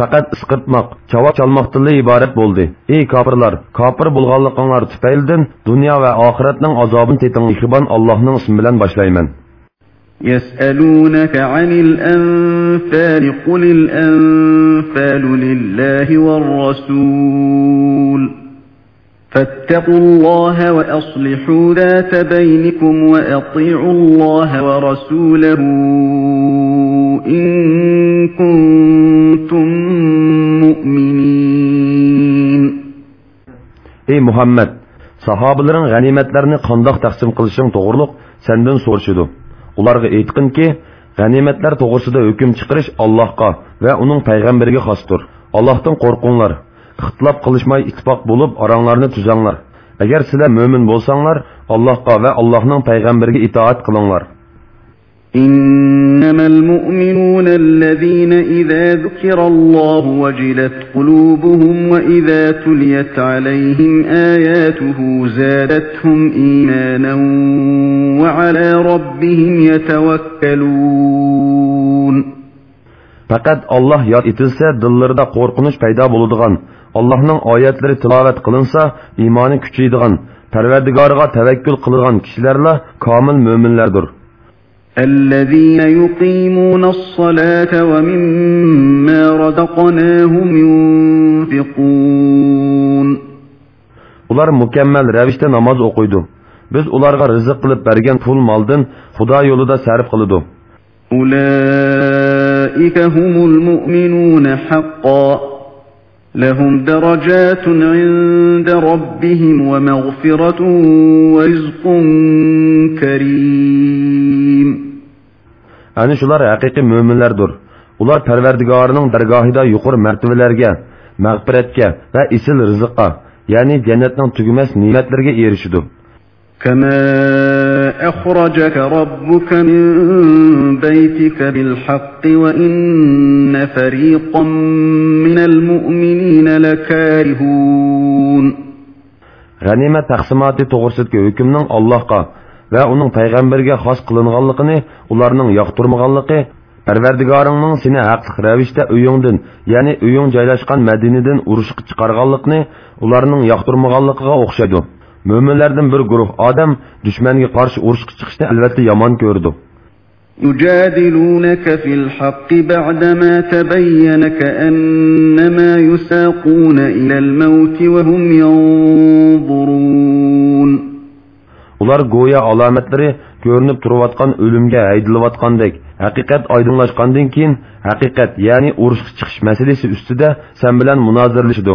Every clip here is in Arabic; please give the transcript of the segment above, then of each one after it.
faqat isqirtmoq javob chalmoqdan iborat bo'ldi ey kofirlar kofir bo'lganliginglar tufaylidan dunyo va oxiratning azobini teting mehribon allohning ismi bilan boshlayman يسألونك عن الأنفال قل الأنفال لله والرسول فاتقوا الله وأصلحوا ذات بينكم وأطيعوا الله ورسوله إن كنتم مؤمنين Ey Muhammed, sahabilerin ganimetlerini kandak taksim kılışın doğruluk senden soruşudu. Ularga aytqinki, ganimetler to'g'risida hukm chiqarish Allohga va uning payg'ambariga xosdir. Allohdan qo'rqinglar. ixtilof qilishmay ittifoq bo'lib oranglarni tuzanglar agar sizlar mo'min bo'lsanglar allohga va allohning payg'ambariga itoat qilinglar إنما المؤمنون الذين إذا ذكر الله وجلت قلوبهم وإذا تليت عليهم آياته زادتهم إيمانا وعلى ربهم يتوكلون فقط الله ياد etilsa dillarida qo'rqinish paydo bo'ladigan Allohning oyatlari tilovat qilinsa, iymoni kuchaydigan, Parvardigoriga tavakkul qilgan kishilarla komil mo'minlardir. الذين يقيمون الصلاة ومما رزقناهم ينفقون Ular mukammal ravishda namoz o'qiydi. Biz ularga rizq qilib bergan pul moldan Xudo yo'lida sarf qiladi. Ulaika humul mu'minun haqqan لهم درجات عند ربهم ومغفرة ورزق كريم Ani shular haqiqiy mo'minlardir. Ular Parvardigorining dargohida yuqori martabalarga, mag'firatga va isil rizqqa, ya'ni jannatning tugumas ne'matlariga erishidi. كما أخرجك ربك من بيتك بالحق وإن فريقا من المؤمنين لكارهون G'animat taqsimoti to'g'risidagi hukmning Allohga va uning payg'ambariga xos qilinganligini ularning yoqtirmaganligi Parvardigoringning seni haqliq ravishda uyingdan, ya'ni uying joylashgan Madinadan urushga chiqarganligini ularning yoqtirmaganligiga o'xshaydi. mo'minlardan bir guruh odam dushmanga qarshi urushga chiqishni albatta yomon ko'rdi يجادلونك في الحق بعدما تبين كأنما يساقون إلى الموت وهم ينظرون Ular go'ya alomatlari ko'rinib turayotgan o'limga haydilayotgandek, haqiqat oydinlashgandan keyin haqiqat, ya'ni urushga chiqish masalasi ustida sen bilan munozirlashdi.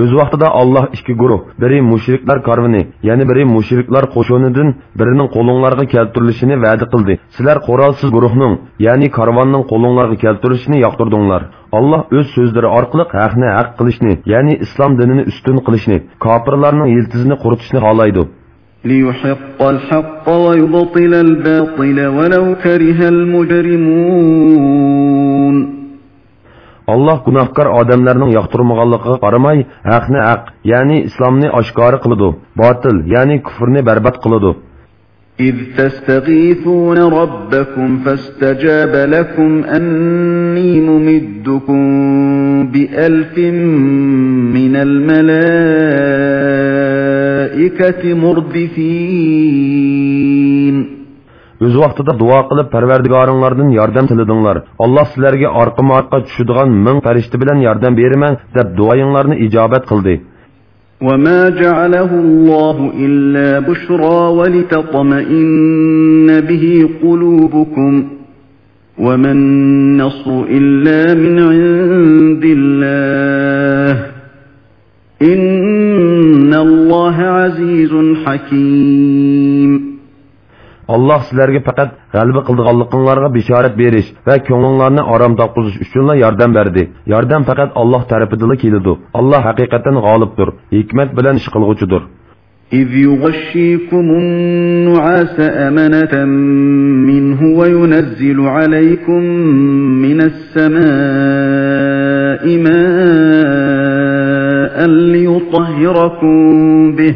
o'z vaqtida Alloh ikki guruh, biri mushriklar karvini, ya'ni biri mushriklar qo'shinidan birining qo'linglarga keltirilishini va'da qildi. Sizlar qurolsiz guruhning, ya'ni karvonning qo'linglarga keltirilishini yoqtirdinglar. Alloh o'z so'zlari orqali haqni haq qilishni, ya'ni islom dinini ustun qilishni, kofirlarning yiltizini quritishni xohlaydi. ليحق الحق ويبطل الباطل ولو كره المجرمون alloh gunohkor odamlarning yoqtirmaganligiga qaramay haqni haq ya'ni islomni oshkora qiladi botil ya'ni kufrni barbod qiladi إذ تستغيثون ربكم فاستجاب لكم أني ممدكم بألف من الملائكة مردفين o'z vaqtida duo qilib parvardigoringlardan yordam tiladinglar alloh sizlarga orqama orqa tushadigan ming farishta bilan yordam beraman deb duoyinglarni ijobat qildi وما جعله الله إلا بشرى ولتطمئن به قلوبكم وما النصر إلا من عند الله إن الله عزيز حكيم alloh sizlarga faqat g'alaba qildiganliklaringlarga bishorat berish va ko'nglinglarni orom topqizish uchunla yordam berdi yordam faqat alloh tarafidala keladi alloh haqiqatan g'olibdir hikmat bilan ish qilg'uchidir إذ يغشيكم النعاس أمنة منه وينزل عليكم من السماء ماء ليطهركم به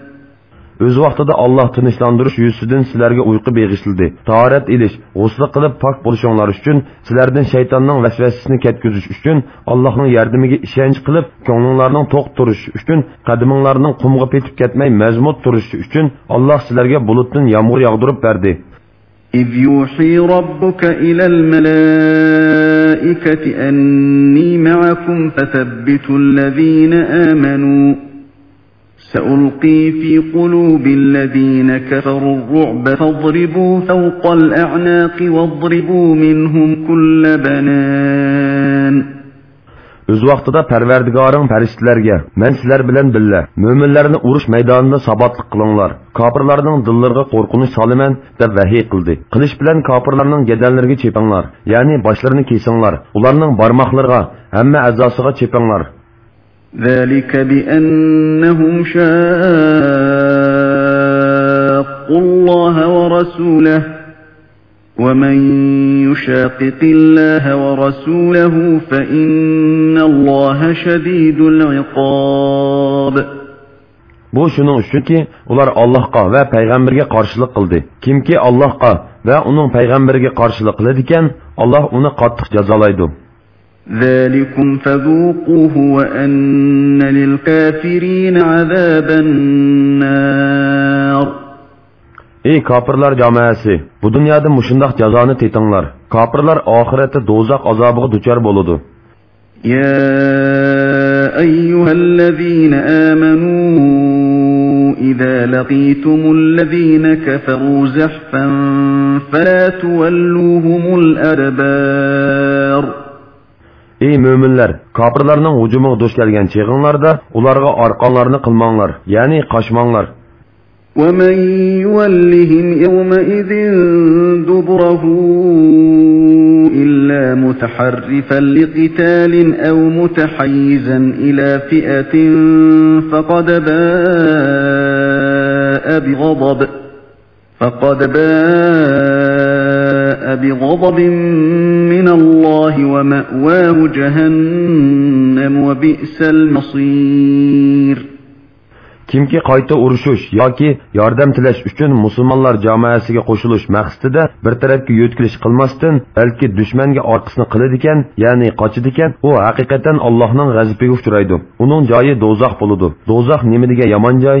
o'z vaqtida Alloh tinchlantirish yuzidan sizlarga uyqu beg'ishladi. Tahorat ilish, g'usl qilib pok bo'lishinglar uchun, sizlardan shaytonning vasvasasini ketkazish uchun, Allohning yordamiga ishonch qilib, ko'nglinglarning to'q turishi uchun, qadaminglarning qumga petib ketmay mazmut turishi uchun Alloh sizlarga bulutdan yomg'ir yog'dirib berdi. إذ يوحي ربك إلى الملائكة أني معكم فثبتوا الذين آمنوا سألقي في قلوب الذين كفروا الرعب فاضربوا فوق الأعناق واضربوا منهم كل بنان Öz vaqtida Parvardigoring farishtalarga, men sizlar bilan billa mo'minlarni urush maydonida sabatlik qilinglar. Kofirlarning dillariga qo'rqinish soliman deb vahiy qildi. Qilish bilan kofirlarning gadallariga chepinglar, ya'ni boshlarini kesinglar. Ularning barmoqlariga, hamma a'zosiga chepinglar. ذلك بأنهم شاقوا الله ورسوله ومن يشاقق الله ورسوله فإن الله شديد العقاب Bu shuning uchunki, ular Allohga va payg'ambarga qarshilik qildi. Kimki Allohga va uning payg'ambariga qarshilik qiladi ekan, Alloh uni qattiq jazolaydi. ذلكم فذوقوه وأن للكافرين عذاب النار Ey kafirlar jamoasi, bu dunyoda mushundoq jazoni tetinglar. Kafirlar azobiga duchor bo'ladi. يا أيها الذين آمنوا إذا لقيتم الذين كفروا زحفا فلا تولوهم الأدبار Ey mo'minlar, kofirlarning hujumiga duch kelgan cheg'inglarda ularga orqonlarni qilmanglar, ya'ni qochmanglar. ومن يولهم يومئذ دبره إلا متحرفا لقتال أو متحيزا إلى فئة فقد باء بغضب فقد باء بغضب من الله ومأواه جهنم وبئس المصير Kimki qayta urushish yoki yordam tilash uchun musulmonlar jamoasiga qo'shilish maqsadida bir tarafga yo'tkilish qilmasdan, balki dushmanga orqasini qiladi ekan, ya'ni qochidi ekan, u haqiqatan Allohning g'azabiga uchraydi. Uning joyi do'zax bo'ladi. Do'zax nima degan yomon joy?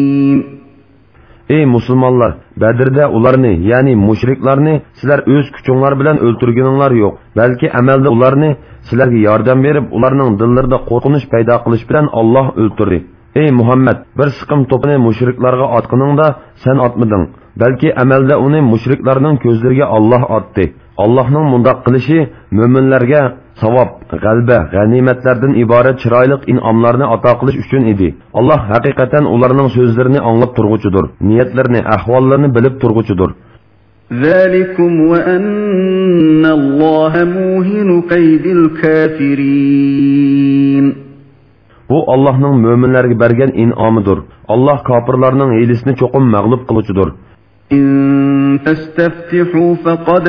Ey musulmonlar, Badrda ularni, ya'ni mushriklarni sizlar o'z kuchinglar bilan o'ltirganinglar yo'q, balki amalda ularni sizlarga yordam berib, ularning dillarida qo'rqinish paydo qilish bilan Alloh o'ltirdi. Ey Muhammad, bir siqim to'pini mushriklarga otqiningda sen otmading, balki amalda uni mushriklarning ko'zlariga Alloh otdi. Allohning mundoq qilishi mo'minlarga savob, g'alba, g'animatlardan iborat chiroyli in'omlarni ato qilish uchun edi. Alloh haqiqatan ularning so'zlarini anglab turg'uchidir, niyatlarini, ahvollarini bilib turg'uchidir. ذلكم وأن الله موهن كيد الكافرين Bu Allohning mo'minlarga bergan in'omidir. Alloh kofirlarning hiylesini cho'qim mag'lub qiluvchidir. إن تستفتحوا فقد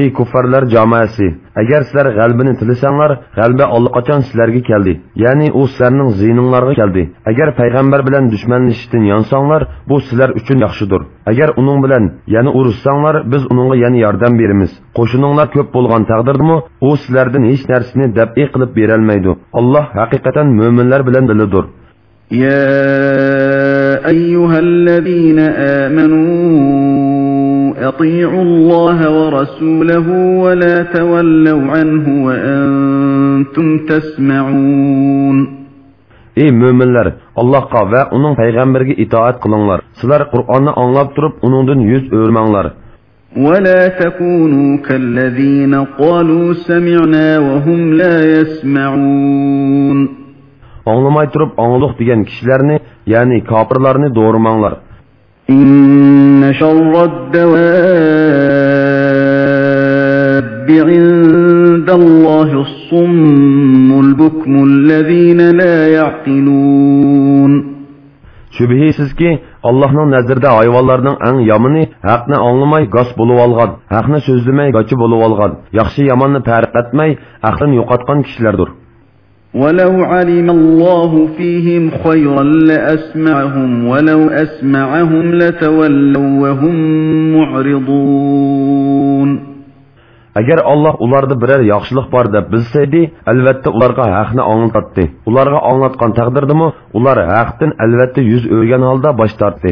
ey kuffarlar jamoasi agar sizlar g'albini tilasanglar g'alba allaqachon sizlarga keldi ya'ni u sizlarning ziyninglarga keldi agar payg'ambar bilan dushmanlashishdan yonsanglar bu sizlar uchun yaxshidir agar uning bilan yana urushsanglar biz uningga yana yordam beramiz qo'shininglar ko'p bo'lgan taqdirdami u sizlardan hech narsani dabi qilib berolmaydi alloh haqiqatan mo'minlar bilan dilidir يا أيها الذين آمنوا أطيعوا الله ورسوله ولا تولوا عنه وأنتم تسمعون Ey müminler, Allah'a ve onun peygamberine itaat kılınlar. Sizler Kur'an'ı anlap durup onundan yüz örmənlər. ولا تكونوا كالذين قالوا سمعنا وهم لا يسمعون Anlamay durup anlıq degan kişilerini, yani kafirlerini doğurmanlar. إن شر الدواب عند الله الصم البكم الذين لا يعقلون Şübihsizki Allah'ın nazarda hayvanlarning eng yomoni haqni anglamay gos bo'lib olgan, haqni so'zlamay gochi bo'lib olgan, yaxshi yomonni farq etmay aqlini yo'qotgan kishilardir. ولو علم الله فيهم خيرا لأسمعهم ولو أسمعهم لتولوا وهم معرضون agar olloh ularda biror yaxshilik bor deb bilsaydi albatta ularga haqni anglatdi ularga anglatgan taqdirdami ular haqdan albatta yuz o'rgan holda bosh tortdi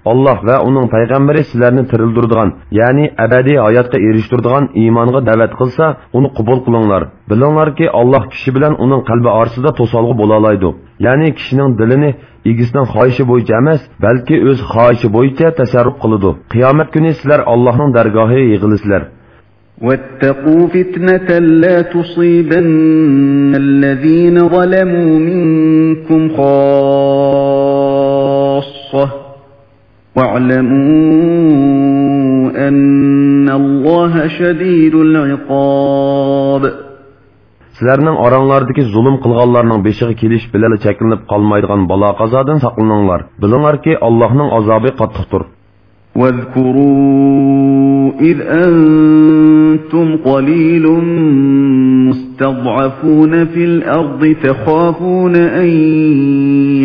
mo'minlar olloh va uning payg'ambari sizlarni tirildirdigan ya'ni abadiy hayotga erishtirdigan iymonga da'vat qilsa uni qabul qilinglar bilinglarki olloh kishi bilan uning qalbi orasida to'solg'i bo'laoladi ya'ni kishining dilini egisining xohishi bo'yicha emas balki o'z xohishi bo'yicha tasarruf qiladi qiyomat kuni sizlar allohning dargohiga yig'ilisizlar واتقوا فتنة لا تصيبن الذين ظلموا منكم خاصة واعلموا أن الله شديد العقاب sizlarning oranglardagi zulm qilganlarning beshiga kelish bilan cheklanib qolmaydigan balo qazodan saqlaninglar bilinglarki allohning azobi qattiqdir واذكروا إذ أنتم قليل مستضعفون في الأرض تخافون أن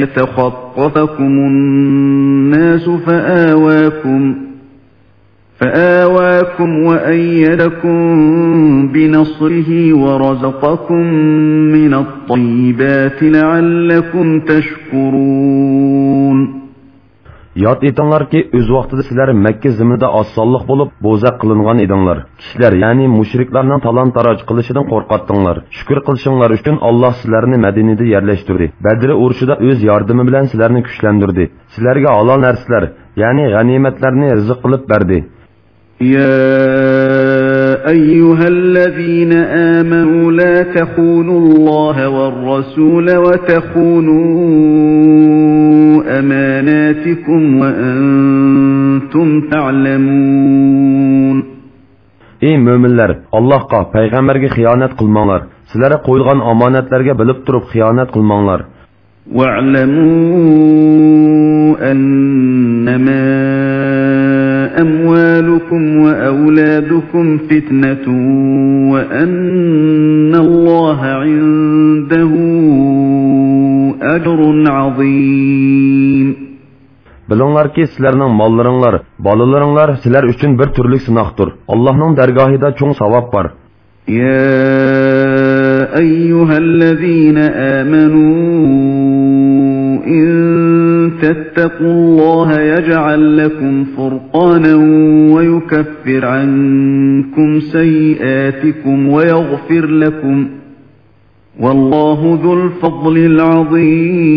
يتخطفكم الناس فآواكم فآواكم وأيدكم بنصره ورزقكم من الطيبات لعلكم تشكرون Yod etinglarki, o'z vaqtida sizlar Makka ziminida osonlik bo'lib, bo'zaq qilingan edinglar. Kishilar, ya'ni mushriklarning talon-taroj qilishidan qo'rqatdinglar. Shukr qilishinglar uchun Alloh sizlarni Madinada yerlashtirdi. Badr urushida o'z yordami bilan sizlarni kuchlantirdi. Sizlarga halol narsalar, ya'ni g'animatlarni rizq qilib berdi. يا أيها الذين آمنوا لا تخونوا الله والرسول وتخونوا أماناتكم وأنتم تعلمون Ey mo'minlar, Allohga, payg'ambarga xiyonat qilmanglar. Sizlarga qo'yilgan omonatlarga bilib turib xiyonat qilmanglar. واعلموا أنما أموالكم وأولادكم فتنة وأن الله عنده أجر عظيم Bilinglarki, sizlarning mollaringlar, bolalaringlar sizlar uchun bir turlik sinoqdir. Allohning dargohida cho'ng savob bor. يا أيها الذين آمنوا إن تتقوا الله يجعل لكم فرقانا ويكفر عنكم سيئاتكم ويغفر لكم والله ذو الفضل العظيم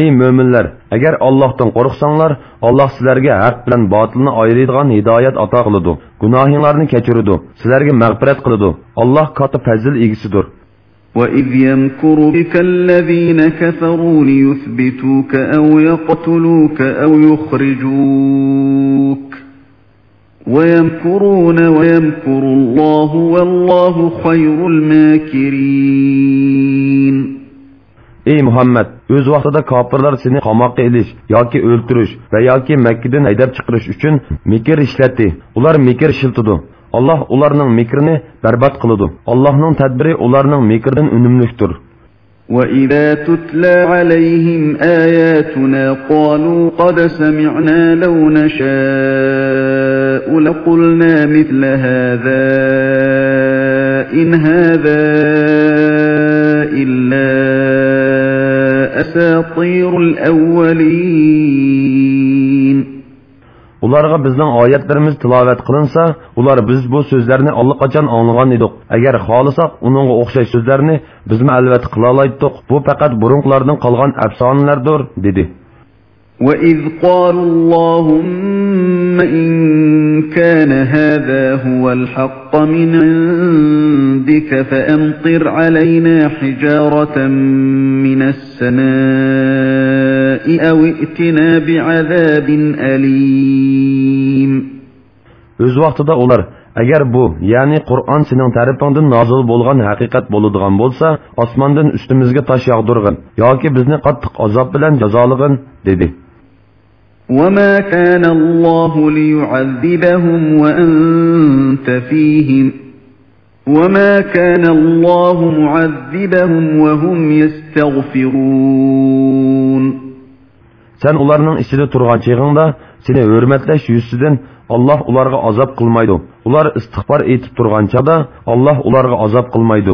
Ey mo'minlar, agar ollohdan qo'rqsanglar olloh sizlarga haq bilan botilni ayiradigan hidoyat ato qiladi gunohinglarni kechiradi sizlarga mag'firat qiladi olloh katta fazl egisidir وَإِذْ يَمْكُرُ بِكَ الَّذِينَ كَفَرُوا لِيُثْبِتُوكَ أَوْ يَقْتُلُوكَ أَوْ يُخْرِجُوكَ وَيَمْكُرُونَ وَيَمْكُرُ اللَّهُ وَاللَّهُ خَيْرُ الْمَاكِرِينَ ey muhammad o'z vaqtida kofirlar seni qamoqqa ilish yoki o'ltirish va yoki makkadan haydab chiqarish uchun mikr ishlatdi ular mikr shiltidi alloh ularning mikrini barbod qiladi allohning tadbiri ularning mikridan unumlikdir وَإِذَا تُتْلَى عَلَيْهِمْ آيَاتُنَا قَالُوا قَدْ سَمِعْنَا لَوْ نَشَاءُ لَقُلْنَا مِثْلَ هَذَا إِنْ هَذَا إِلَّا أَسَاطِيرُ الْأَوَّلِينَ ularga bizning oyatlarimiz tilovat qilinsa ular biz bu so'zlarni allaqachon anglagan edik agar xohlasak uningga o'xshash so'zlarni bizmi albatta qila olaydik bu faqat burunlardan qolgan afsonalardir dedi وَإِذْ قَالُوا اللَّهُمَّ إِن كَانَ هَذَا هُوَ الْحَقَّ مِنْ عِندِكَ فَأَمْطِرْ عَلَيْنَا حِجَارَةً مِنَ السَّمَاءِ أَوْ ائْتِنَا بِعَذَابٍ أَلِيمٍ Öz vaqtida ular agar bu ya'ni Qur'on sening tarafingdan nozil bo'lgan haqiqat bo'ladigan bo'lsa osmondan ustimizga tosh yog'dirg'in yoki bizni qattiq azob bilan jazolig'in dedi وما كان الله ليعذبهم وأنت فيهم وما كان الله معذبهم وهم يستغفرون Sen ularning ichida turgan cheg'ingda seni hurmatlash yuzidan Alloh ularga azob qilmaydi. Ular istig'for etib turgan chaqda Alloh ularga azob qilmaydi.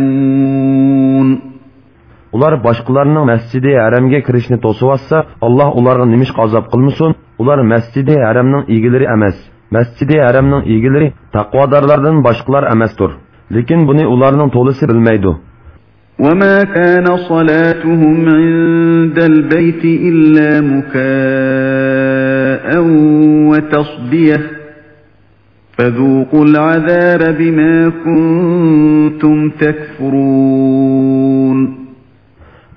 ular boshqalarning masjidi haramga kirishni to'siyotsa alloh ularga nimish azob qilmasin ular masjidi haramning egilari emas masjidi haramning egilari taqvodorlardan boshqalar emasdir lekin buni ularning to'lisi bilmaydi وما كان صلاتهم عند البيت إلا مكاء وتصديه فذوقوا العذاب بما كنتم تكفرون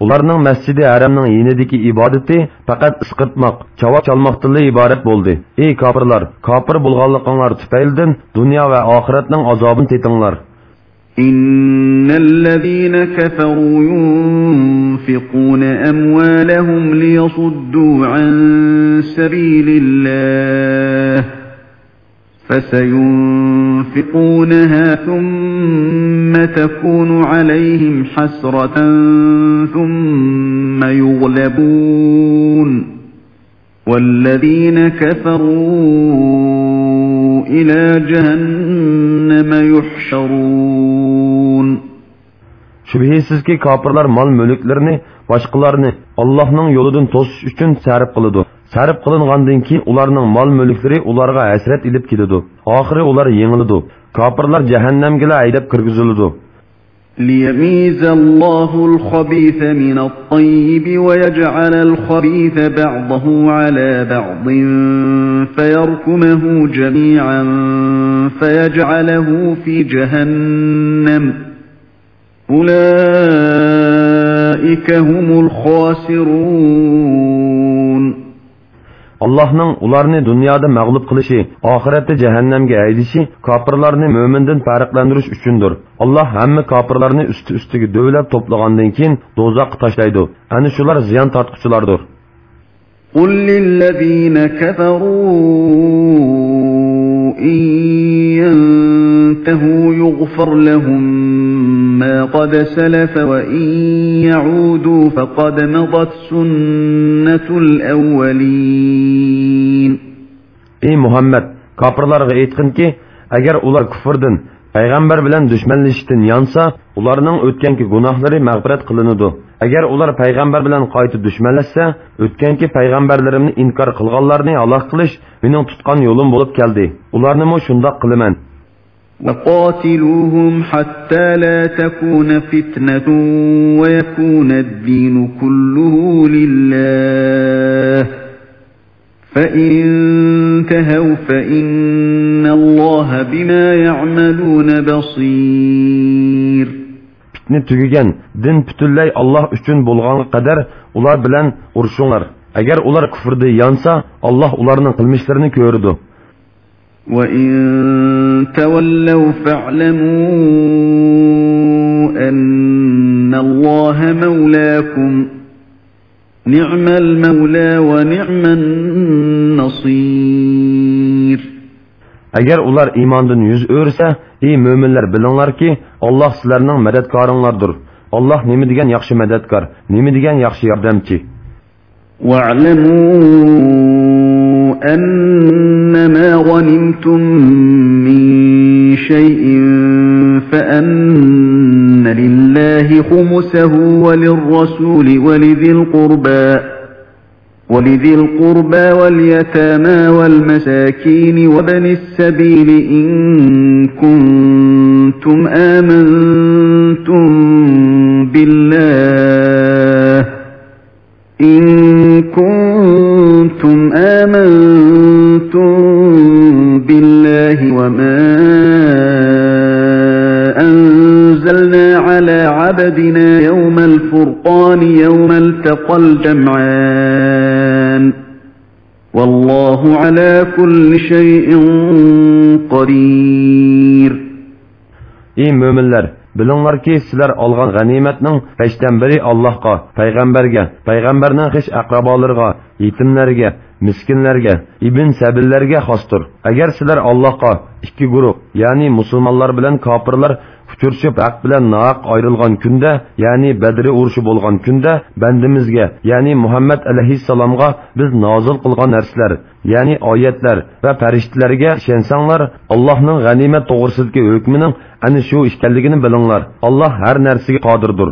ularning masjidi haramning yinidagi ibodati faqat isqirtmoq chavoq chalmoqdan iborat bo'ldi ey kofirlar kofir bo'lganliginglar tufaylidan dunyo va oxiratning azobini tetinglar إن الذين كفروا ينفقون أموالهم ليصدوا عن سبيل الله فسينفقونها ثم تكون عليهم حسرة ثم يغلبون والذين كفروا إلى جهنم يحشرون shubhisizki kofirlar mol mulklarini boshqalarni allohning yo'lidan to'sish uchun sarf qiladi sarf qilingandan keyin ularning mol mulklari ularga hasrat ilib keladi oxiri ular yengiladi kofirlar jahannamga haydab kirgiziladi ليميز الله الخبيث من الطيب ويجعل الخبيث بعضه على بعض فيركمه جميعا فيجعله في جهنم أولئك هم الخاسرون allohning ularni dunyoda mag'lub qilishi oxiratda jahannamga haydishi kofirlarni mo'mindan farqlantirish uchundir alloh hamma kofirlarni usti ustiga dovlab to'plagandan keyin do'zaxga tashlaydi ana shular ziyon tortquchilardir قل للذين كفروا إن ينتهوا يغفر لهم قد سلف وإن يعودوا فقد مضت سنة الأولين ey muhammad kofirlarga aytqinki agar ular kufrdan payg'ambar bilan dushmanlashishdan yonsa ularning o'tganki gunohlari mag'firat qilinadi agar ular payg'ambar bilan qayta dushmanlashsa o'tganki payg'ambarlarimni inkor qilganlarni halok qilish mening tutgan yo'lim bo'lib keldi ularnimi shundoq qilaman وقاتلوهم حتى لا تكون فتنة ويكون الدين كله لله فإن انتهوا فإن الله بما يعملون بصير فتنة تجيجن دين بتولي الله üçün بولغان قدر ular أجر urşunlar. Eğer ular kufurdu yansa Allah ularının kılmışlarını gördü. وَإِن تَوَلَّوْا فَاعْلَمُوا أَنَّ اللَّهَ مَوْلَاكُمْ نِعْمَ الْمَوْلَى وَنِعْمَ النَّصِيرُ Agar ular iymondan yuz o'rsa, ey mo'minlar bilinglarki, Alloh sizlarning madadkoringlardir. Alloh nima degan yaxshi madadkor, nima degan yaxshi yordamchi. واعلموا أنما غنمتم من شيء فأن لله خمسه وللرسول ولذي القربى ولذي القربى واليتامى والمساكين وبن السبيل إن كنتم آمنتم بالله إن كنتم آمنتم عبدنا يوم الفرقان يوم التقى الجمعان والله على كل شيء قدير Ey mo'minlar, bilinglarki, sizlar olgan g'animatning hechdan biri Allohga, payg'ambarga, payg'ambarning hech aqrabolariga, yetimlarga, miskinlarga, ibn sabillarga xosdir. Agar sizlar Allohga ikki guruh, ya'ni musulmonlar bilan kofirlar uchurishib haq bilan nohaq ayrilgan kunda ya'ni badri urushi bo'lgan kunda bandimizga ya'ni muhammad alayhissalomga biz nozil qilgan narsalar ya'ni oyatlar va farishtalarga ishonsanglar allohning g'animat to'g'risidagi hukmining ana shu ekanligini bilinglar alloh har narsaga qodirdir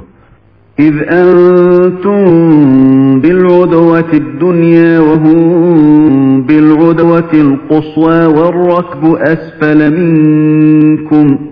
إذ أنتم بالعدوة الدنيا وهم بالعدوة القصوى والركب أسفل منكم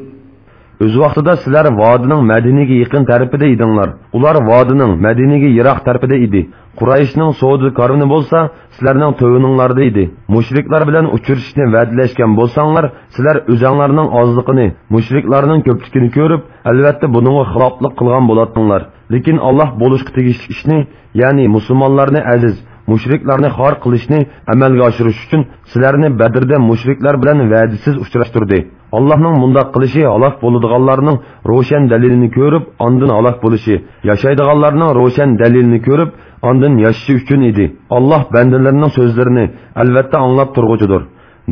Öz vaqtida sizlar vodining Madinaga yaqin tarafida edinglar. Ular vodining Madinaga yiroq tarafida edi. Qurayshning savdo karvoni bo'lsa, sizlarning to'yininglarda edi. Mushriklar bilan uchrashishni va'dalashgan bo'lsanglar, sizlar o'zinglarning ozliqini, mushriklarning ko'pligini ko'rib, albatta buningga xiloflik qilgan bo'lardinglar. Lekin Alloh bo'lishga tegishli ishni, ya'ni musulmonlarni aziz, mushriklarni xor qilishni amalga oshirish uchun sizlarni Badrda mushriklar bilan va'disiz uchrashtirdi. Allohning mundoq qilishi halok bo'ladiganlarning ro'shan dalilini ko'rib, ondan halok bo'lishi, yashaydiganlarning ro'shan dalilini ko'rib, ondan yashashi uchun edi. Alloh bandalarining so'zlarini albatta anglab turg'uchidir.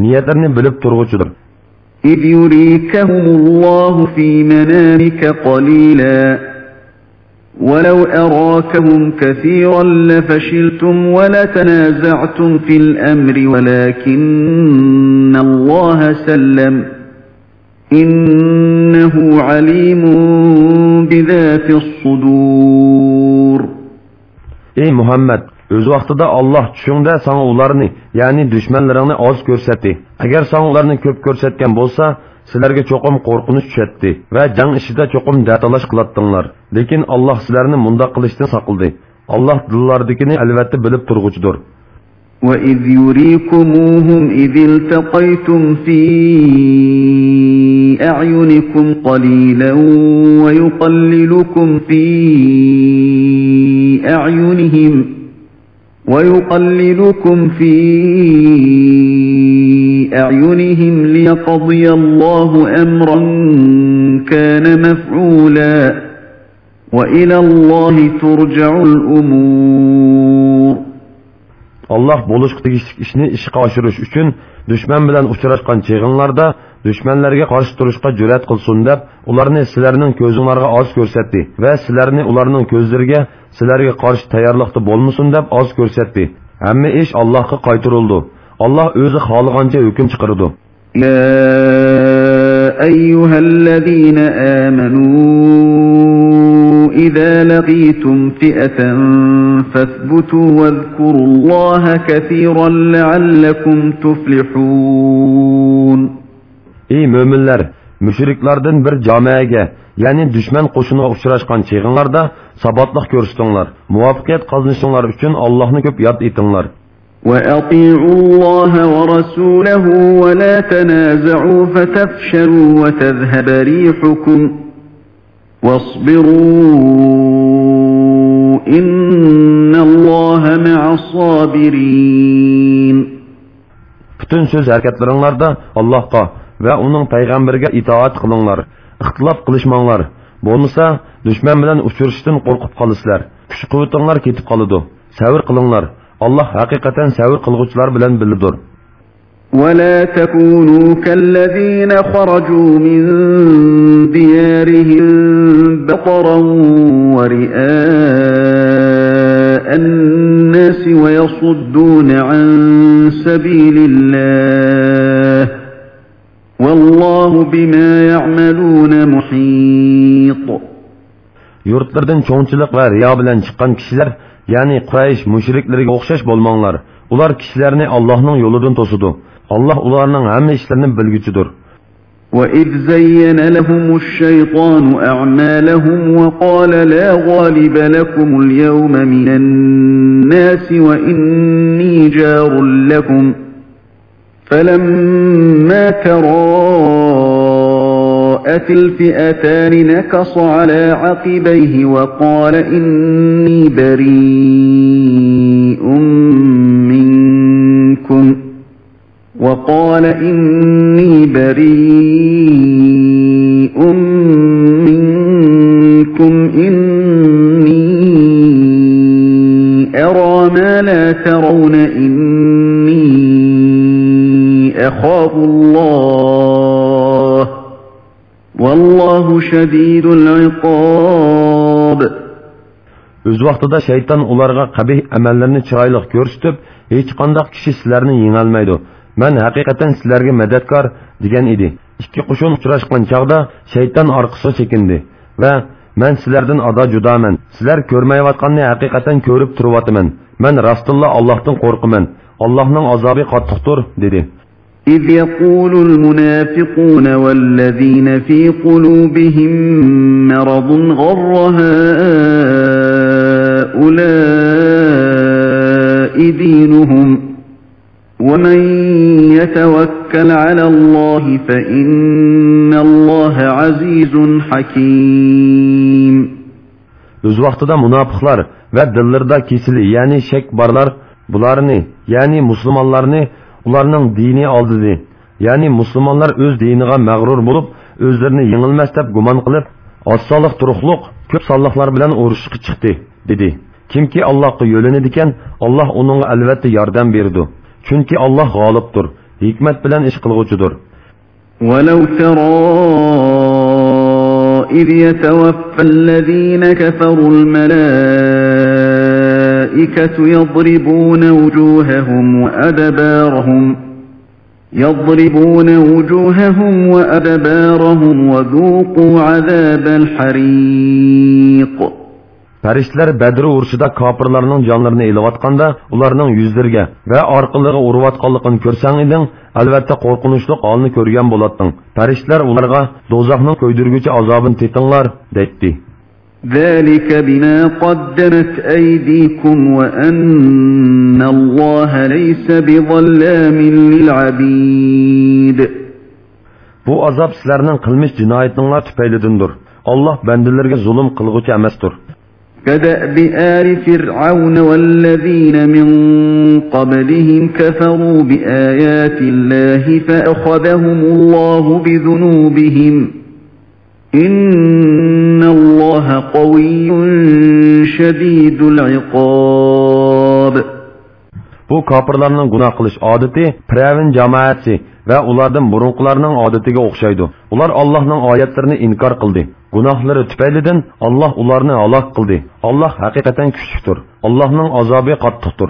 Niyatlarini bilib turg'uchidir. إذ يريكهم الله في منامك قليلا ولو أراكهم كثيرا لفشلتم ولتنازعتم في الأمر ولكن الله سلم إنه عليم بذات الصدور Ey Muhammad, o'z vaqtida Alloh tushingda sana ularni, ya'ni dushmanlaringni oz ko'rsatdi. Agar sana ularni ko'p ko'rsatgan bo'lsa, sizlarga cho'qim qo'rqinish tushatdi va jang ishida cho'qim datalash qilatdinglar. Lekin Alloh sizlarni mundoq qilishdan saqladi. Alloh dillardikini albatta bilib turg'uchidir. وإذ يريكموهم إذ التقيتم في أعينكم قليلا ويقللكم في أعينهم ويقللكم في أعينهم ليقضي الله أمرا كان مفعولا وإلى الله ترجع الأمور. الله بولش إشني إشقاشروش إشن دشمن بلن أشرش قن dushmanlarga qarshi turishga jur'at qilsin deb ularni sizlarning ko'zinglarga oz ko'rsatdi va sizlarni ularning ko'zlariga sizlarga qarshi tayyorliqda bo'lmasin deb oz ko'rsatdi hamma ish allohga qaytarildi alloh o'zi xohlagancha hukm chiqardi أيها الذين آمنوا إذا لقيتم فئة فاثبتوا واذكروا الله كثيرا لعلكم تفلحون ey mo'minlar mushriklardan bir jamoaga ya'ni dushman qo'shiniga uchrashgan cheg'inlarda sabotliq ko'rsatinglar muvaffaqiyat qozonishinglar uchun allohni ko'p yod etinglar وأطيعوا الله ورسوله ولا تنازعوا فتفشلوا وتذهب ريحكم واصبروا إن الله مع الصابرين butun so'z harakatlaringlarda allohga va uning payg'ambariga itoat qilinglar ixtilof qilishmanglar bo'lmasa dushman bilan uchrashishdan qo'rqib qolasizlar kuch quvvatinglar ketib qoladi savr qilinglar alloh haqiqatan savr qilg'uvchilar bilan bilidir ولا تكونوا كالذين خرجوا من ديارهم بطرا ورئاء الناس ويصدون عن سبيل الله والله بما يعملون محيط yurtlardan cho'ngchilik va riyo bilan chiqqan kishilar ya'ni quraysh mushriklarga o'xshash bo'lmanglar ular kishilarni allohning yo'lidan to'sidi alloh ularning hamma ishlarini bilguchidir وإذ زين لهم الشيطان أعمالهم وقال لا غالب لكم اليوم من الناس وإني جار لكم فلما تراءت الفئتان نكص على عقبيه وقال إني بريء منكم. وقال إني بريء Өз вақтыда шайтан оларға қабих әмәлләрне чырайлық көрсетіп, һеч қандақ кіші сілерні еңелмейді. Мен хақиқатан сілерге мәдәткар деген еді. Ике құшын ұшырашқан чағда шайтан арқысы чекінді. Вә мән сілерден ада жудамын. Сілер көрмей ватқанны хақиқатан көріп тұрып Мән Мен растылла Аллахтың қорқымын. Аллахның азабы қаттықтыр, деді. إذ يقول المنافقون والذين في قلوبهم مرض غر هؤلاء دينهم ومن يتوكل على الله فإن الله عزيز حكيم. O'z vaqtida munofiqlar va dillarida kesili ya'ni shak borlar bularni ya'ni musulmonlarni ularning dini oldidi ya'ni musulmonlar o'z diniga mag'rur bo'lib o'zlarini yengilmas deb gumon qilib ossonliq turuqliq ko'p sonliqlar bilan urushga chiqdi dedi kimki allohga yo'linadi ekan alloh uningga albatta yordam berdi chunki alloh g'olibdir hikmat bilan ish qilg'uchidir ولو ترى إذ يتوفى الذين كفروا الملائكة يضربون وجوههم وأدبارهم يضربون وجوههم وأدبارهم وذوقوا عذاب الحريق farishtalar badr urushida kofirlarning jonlarini ilayotganda ularning yuzlariga va orqalariga urayotganligini ko'rsang eding albatta qo'rqinchli holni ko'rgan bo'larding farishtalar ularga do'zaxning ko'ydirguchi azobini tetinglar deydi ذلك بما قدمت أيديكم وأن الله ليس بظلام للعبيد. bu azob sizlarning qilmish jinoyatinglar tufaylidandir alloh bandalarga zulm qilg'uchi emasdir كدأب آل فرعون والذين من قبلهم كفروا بآيات الله فأخذهم الله بذنوبهم إن الله قوي شديد العقاب Bu kafirlarning gunoh qilish odati Piravin jamoasi va ulardan burunqilarning odatiga o'xshaydi. Ular Allohning oyatlarini inkor qildi. Gunohlari tufaylidan Alloh ularni halok qildi. Alloh haqiqatan kuchlidir. Allohning azobi qattiqdir.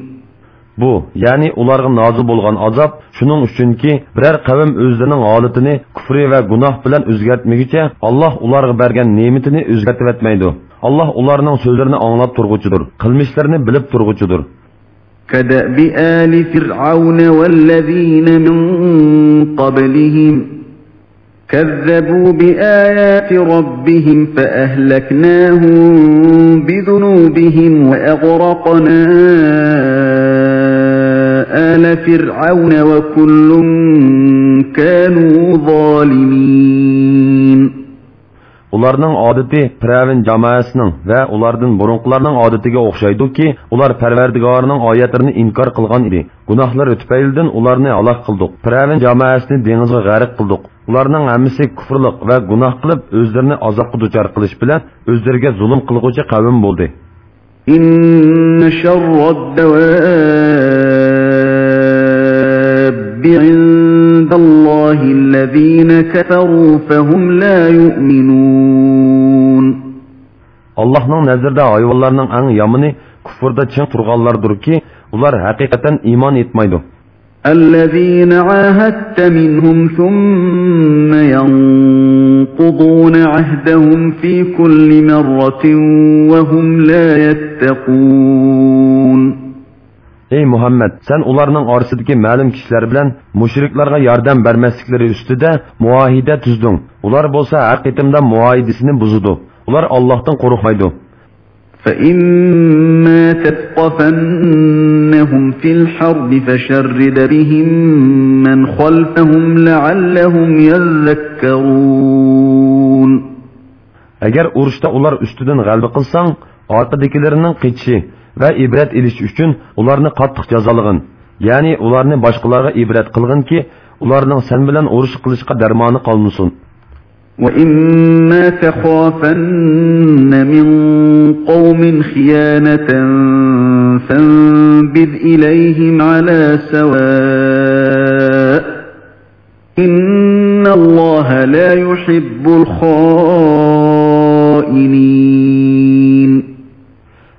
Bu, yani ularga nazil bo'lgan azob shuning uchunki biror qavm o'zlarining holatini kufri va gunoh bilan o'zgartmaguncha Alloh ularga bergan ne'matini o'zgartib etmaydi. Alloh ularning so'zlarini anglab turg'uchidir, qilmishlarini bilib turg'uchidir. كدأب آل فرعون والذين من قبلهم كذبوا بآيات ربهم فأهلكناهم بذنوبهم وأغرقنا آل فرعون وكل كانوا ظالمين Ularning odati Piravin jamoasining va ulardan burunqilarning odatiga o'xshaydiki, ular Parvardigorning oyatlarini inkor qilgan edi. Gunohlari tufaylidan ularni halok qildik. Piravin jamoasini dengizga g'arq qildik. Ularning hammasi kufrliq va gunoh qilib, o'zlarini azobga duchor qilish bilan o'zlariga zulm qilguvchi qavm bo'ldi. عند الله الذين كفروا فهم لا يؤمنون. الله نو نزر دا ايوالار نو ان يامني كفر دا چن ترغالار دور كي ولار حقيقتن ايمان اتمايدو الذين عاهدت منهم ثم ينقضون عهدهم في كل مرة وهم لا يتقون. Ey Muhammed, sen ularning orasidagi ma'lum kishilar bilan mushriklarga yordam bermasliklari ustida muahida tuzding. Ular bo'lsa haqiqatda muahidasini buzdi. Ular Allohdan qo'rqmaydi. فإما تثقفنهم في الحرب فشرد بهم من خلفهم لعلهم يذكرون Agar urushda ular ustidan g'alaba qilsang, orqadagilarining qichishi va ibrat ilish uchun ularni qattiq jazolagin. Ya'ni ularni boshqalarga ibrat qilginki, ularning sen bilan urush qilishga darmoni qolmasin. وإما تخافن من قوم خيانة فانبذ إليهم على سواء إن الله لا يحب الخائنين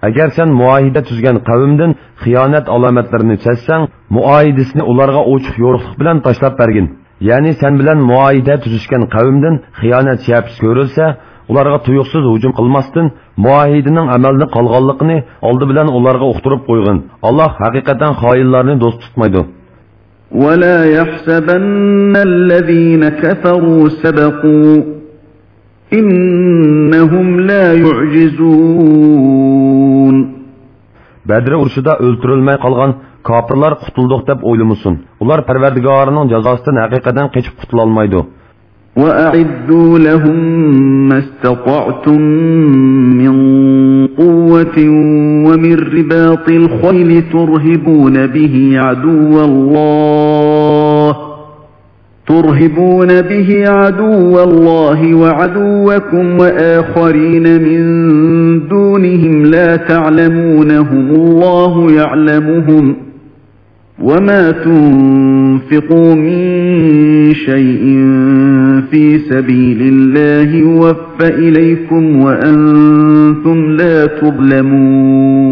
Agar sen muahida tuzgan qavmdan xiyonat alomatlarini sezsang, muahidasini ularga ochiq yo'riqlik bilan tashlab bergin. Ya'ni sen bilan muahida tuzishgan qavmdan xiyonat shapis ko'rilsa, ularga tuyuqsiz hujum qilmasdan muahidining amalni qolganligini oldi bilan ularga uqtirib qo'ygin. Alloh haqiqatan xoinlarni do'st tutmaydi. ولا يحسبن الذين كفروا سبقوا إنهم لا يعجزون Urushida o'ltirilmay qolgan kofirlar qutuldiq deb o'ylamasin. Ular Parvardigorining jazosidan haqiqatan qochib qutula olmaydi. وأعدوا لهم ما استطعتم من قوة ومن رباط الخيل ترهبون به عدو الله ترهبون به عدو الله وعدوكم وآخرين من دونهم لا تعلمونهم الله يعلمهم وما تنفقوا من شيء في سبيل الله يوفى إليكم وأنتم لا تظلمون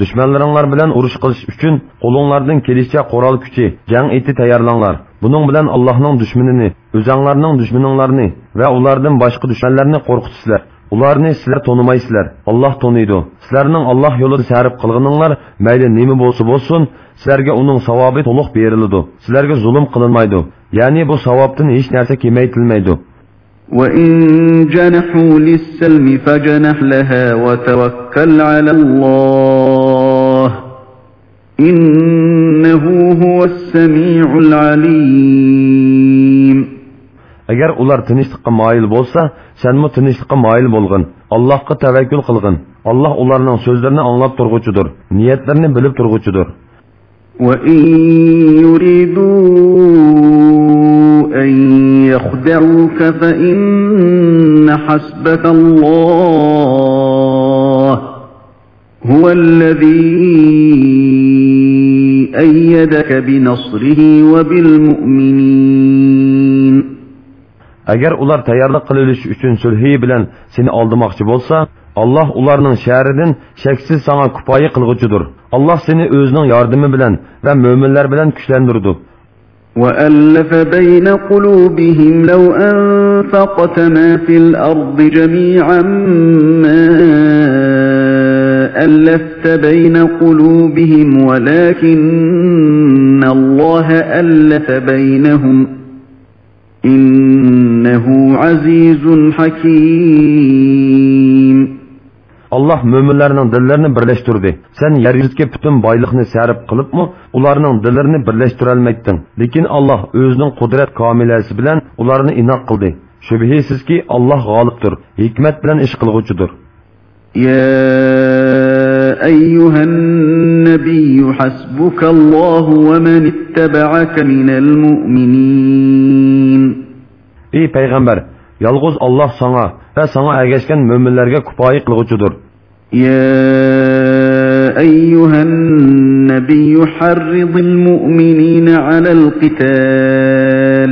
Düşmanlarınlar bilan urush qilish uchun qo'linglardan kelishicha qoral kuchi, jang eti tayyorlanglar. Buning bilan Allohning dushmanini, o'zinglarning dushmaninglarni va ulardan boshqa dushmanlarni qo'rqitisizlar. ularni sizlar tonimaysizlar olloh toniydi sizlarning olloh yo'lida sarf qilganinglar mayli nima bo'lsa bo'lsin sizlarga uning savobi to'liq beriladi sizlarga zulm qilinmaydi ya'ni bu savobdan hech narsa kemaytilmaydi وإن جنحوا للسلم فجنح لها وتوكل على الله إنه هو السميع العليم agar ular tinchlikqa moyil bo'lsa sanmi tinchlikqa moyil bo'lg'in allohga tavakkul qilg'in alloh ularning so'zlarini anglab turg'uchidir niyatlarini bilib turg'uchidir وإن يريدوا أن يخدعوك فإن حسبك الله هو الذي أيدك بنصره وبالمؤمنين agar ular tayyorlik qililish uchun sulhi bilan seni oldirmoqchi bo'lsa alloh ularning sharidan shaksiz sana kupoyi qilg'uchidir alloh seni o'zining yordami bilan va mo'minlar bilan kuchlantirdi وألف بين قلوبهم لو أنفقت ما في الأرض جميعا ما ألفت بين قلوبهم ولكن الله ألف بينهم إنه عزيز حكيم alloh mo'minlarning dillarini birlashtirdi sen yer yuzga butun boyliqni sarf qilibmi ularning dillarini birlashtirolmayding lekin alloh o'zining qudrat komilasi bilan ularni inoq qildi shubhisizki alloh g'olibdir hikmat bilan ish qilg'uchidir يا أيها النبي حسبك الله ومن اتبعك من المؤمنين ey payg'ambar yolg'iz olloh sanga va sanga ergashgan mo'minlarga kifoya qilg'uchidir يا أيها النبي حرض المؤمنين على القتال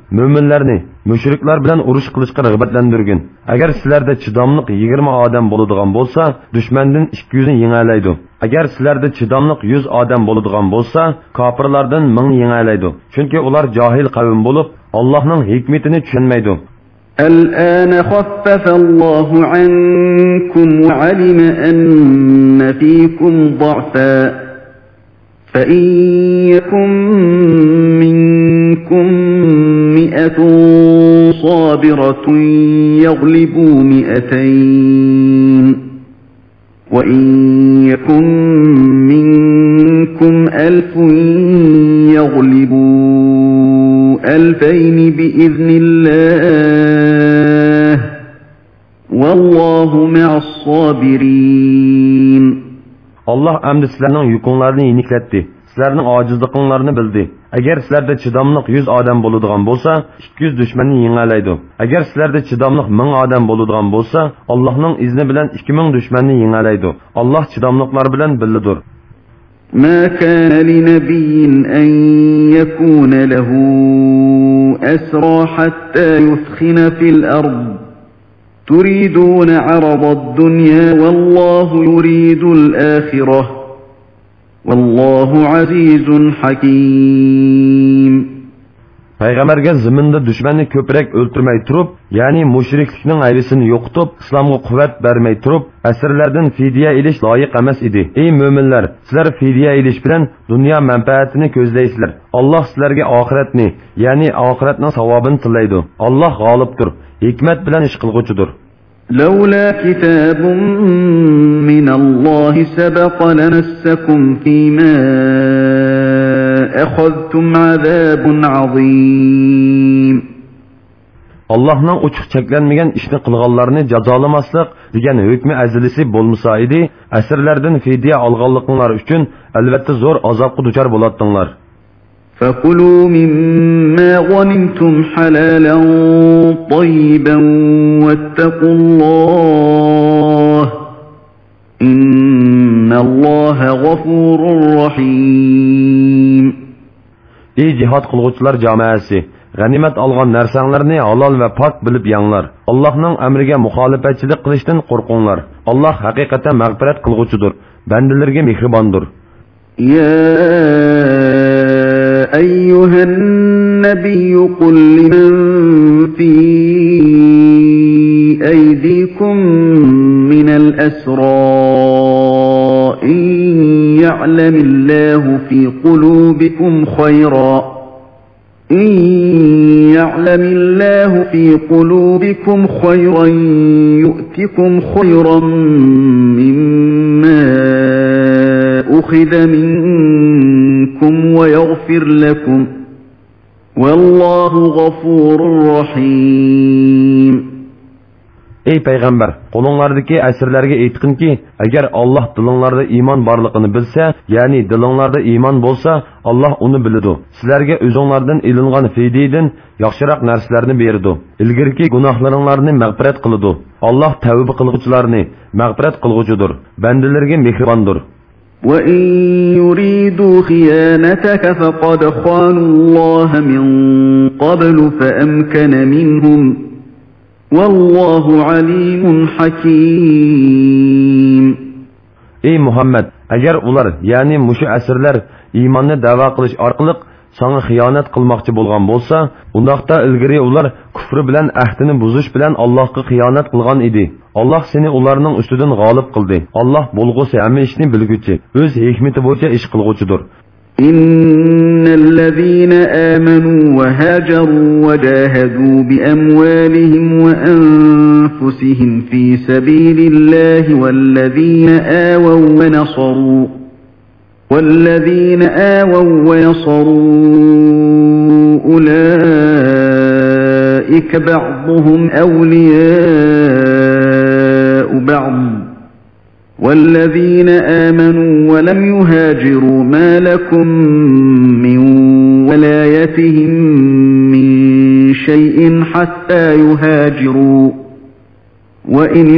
mo'minlarni mushriklar bilan urush qilishga rag'batlantirgin agar sizlarda chidamliq yigirma odam bo'ladigan bo'lsa dushmandan ikki yuzni yengalaydi agar sizlarda chidamliq yuz odam bo'ladigan bo'lsa kofirlardan ming yengalaydi chunki ular johil qavm bo'lib allohning hikmatini tushunmaydi الآن خفف الله عنكم وعلم أن فيكم ضعفا فإن يكن منكم مئة صابرة يغلبوا مئتين وإن يكن منكم ألف يغلبوا ألفين بإذن الله والله مع الصابرين alloh amdi sizlarning yuqinglarni yeniklatdi sizlarning ojizliqinglarni bildi agar sizlarda chidamliq yuz odam bo'ladigan bo'lsa ikki yuz dushmanni yengalaydi agar sizlarda chidamliq ming odam bo'ladigan bo'lsa allohning izni bilan ikki ming dushmanni yengalaydi alloh chidamliqlar bilan billidir ما كان لنبي أن يكون له أسرى حتى يثخن في الأرض تريدون عرض الدنيا والله يريد الآخرة والله عزيز حكيم payg'ambarga ziminda dushmanni ko'proq o'ltirmay turib ya'ni mushriklikning ayrisini yo'qitib islomga quvvat bermay turib asrlardan fidya ilish loyiq emas edi ey mo'minlar sizlar fidya ilish bilan dunyo manfaatini ko'zlaysizlar alloh sizlarga oxiratni ya'ni oxiratning savobini tilaydi alloh g'olibdir hikmat bilan ish qilg'uchidir لولا كتاب من الله سبق لمسكم فيما أخذتم عذاب عظيم allohning ochiq cheklanmagan ishni qilganlarni jazolamaslik degan hukmi azilisi bo'lmasa edi asrlardan fidya olganliqinglar uchun albatta zo'r azobga duchor bo'ladinglar فكلوا مما غنمتم حلالا طيبا واتقوا الله إن الله غفور رحيم Ey jihad qilg'uvchilar jamoasi, g'animat olgan narsanglarni halol va pok bilib yanglar. Allohning amriga muxolifatchilik qilishdan qo'rqinglar. Alloh haqiqatan mag'firat qilg'uchidir, bandalarga mehribondir. يا أيها النبي قل لمن في أيديكم من الأسرى إن يعلم الله في قلوبكم خيرا. إن يعلم الله في قلوبكم خيرا يؤتكم خيرا مما أخذ منكم ويغفر لكم والله غفور رحيم ey payg'ambar qo'linglardagi asirlarga aytqinki agar olloh dilinglarda iymon borligini bilsa ya'ni dilinglarda iymon bo'lsa olloh uni biladi sizlarga o'zinglardan ilingan fiydiydan yaxshiroq narsalarni berdi ilgirki gunohlaringlarni mag'firat qiladi olloh tavba qilg'uvchilarni mag'firat qilg'uchidir bandalarga mehribondir وَإِن يُرِيدُوا خِيَانَتَكَ فَقَدْ خَانُوا اللَّهَ مِن قَبْلُ فَأَمْكَنَ مِنْهُمْ وَاللَّهُ عَلِيمٌ حَكِيمٌ Ey Muhammed, agar ular, ya'ni mushu asrlar iymonni da'vo qilish orqali sana xiyonat qilmoqchi bo'lgan bo'lsa, undaqda ilgari ular kufri bilan ahdini buzish bilan Allohga xiyonat qilgan edi. Alloh seni ularning ustidan g'olib qildi. Alloh bo'lg'usi hamma ishni bilguchi, o'z hikmati bo'yicha ish qilg'uchidir. إن الذين آمنوا وهاجروا وجاهدوا بأموالهم وأنفسهم في سبيل الله والذين آووا ونصروا والذين آووا ونصروا أولئك بعضهم أولياء بعض. والذين آمنوا ولم يهاجروا ما لكم من ولايتهم من شيء حتى يهاجروا. وإن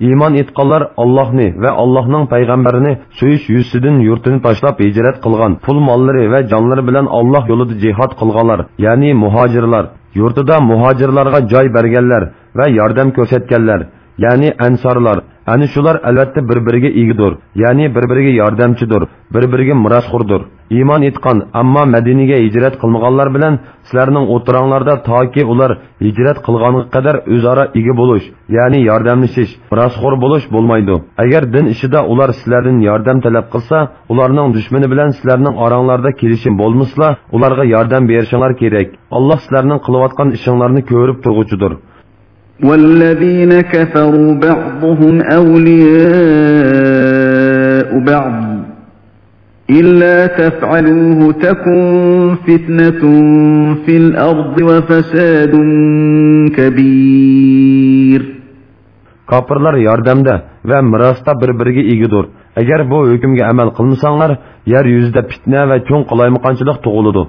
İymon etqanlar Allohni va Allohning payg'ambarini so'yish yuzidan yurtini tashlab hijrat qilgan, pul mollari va jonlari bilan Alloh yo'lida jihad qilganlar, ya'ni muhojirlar, yurtida muhojirlarga joy berganlar va yordam ko'rsatganlar, ya'ni ansorlar. Ani shular albatta bir-biriga egidir, ya'ni bir-biriga yordamchidir, bir-biriga mirosxo'rdir. iymon etgan ammo madinaga hijrat qilmaganlar bilan sizlarning o'tiranglarda toki ular hijrat qilganga qadar o'zaro ega bo'lish ya'ni yordamlashish mirosxo'r bo'lish bo'lmaydi. Agar din ishida ular sizlardan yordam talab qilsa ularning dushmani bilan sizlarning oranglarda kelishim bo'lmasla ularga yordam berishinglar kerak. Alloh sizlarning qilayotgan ishinglarni ko'rib turg'uchidir والذين كفروا بعضهم أولياء بعض إلا تفعلوه تكن فتنة في الأرض وفساد كبير Kapırlar yardımda ve mirasta birbiriga egidir. Eğer bu hükümge amel kılmasanlar, yer yüzde fitne ve çoğun kolaymıqançılık tuğuludu.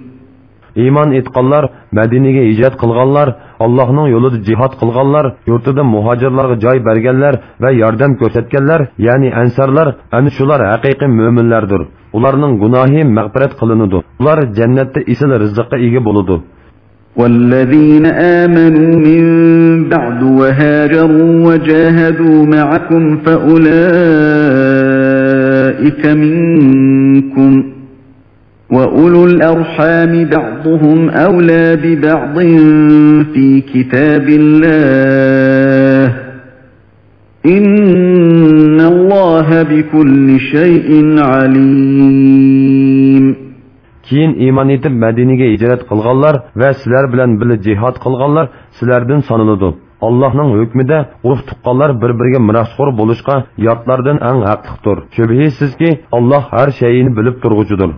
iymon etqanlar madinaga hijrat qilganlar allohning yo'lida jihod qilganlar yurtida muhojirlarga joy berganlar va yordam ko'rsatganlar ya'ni ansarlar ana shular haqiqiy mo'minlardir ularning gunohi mag'firat qilinadi ular jannatda isil rizqqa ega bo'ladi والذين آمنوا من بعد وهاجروا وجاهدوا معكم فأولئك منكم وأولو الأرحام بعضهم أولى ببعض في كتاب الله إن الله بكل شيء عليم keyin iymon etib madinaga hijrat qilganlar va sizlar bilan birga jihod qilganlar sizlardan sanaladi allohning hukmida urug' tuqqanlar bir biriga mirosxo'r bo'lishga yotlardan eng haqliqdir shubhisizki alloh har shayini bilib turg'uchidir